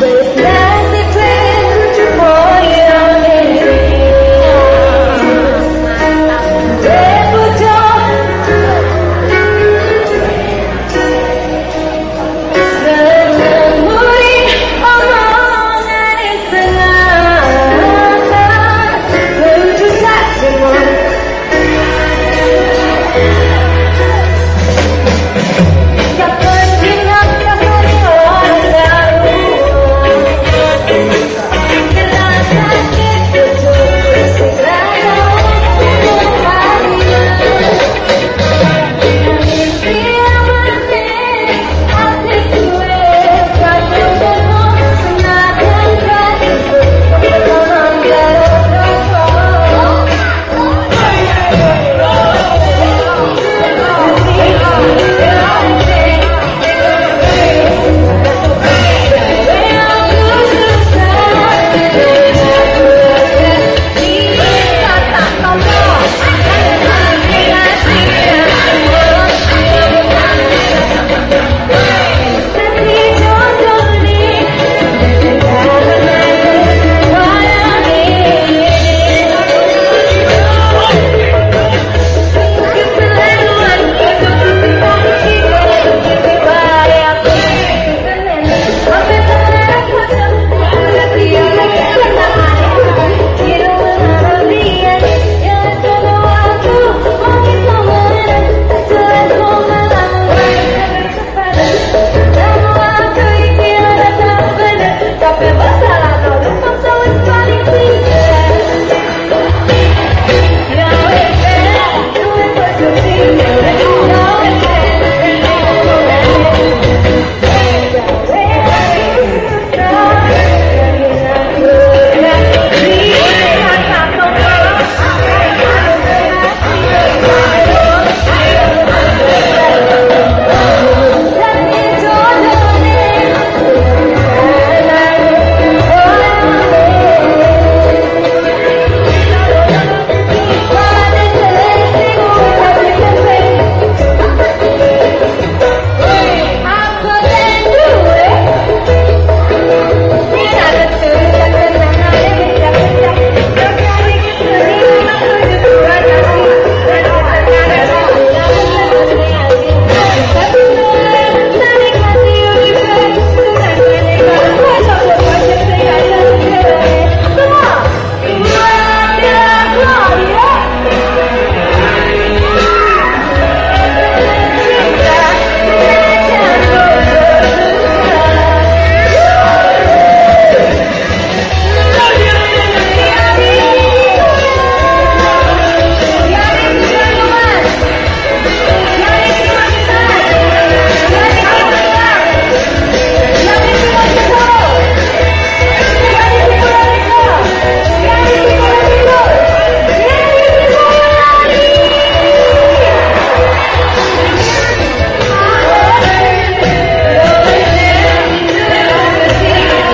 Say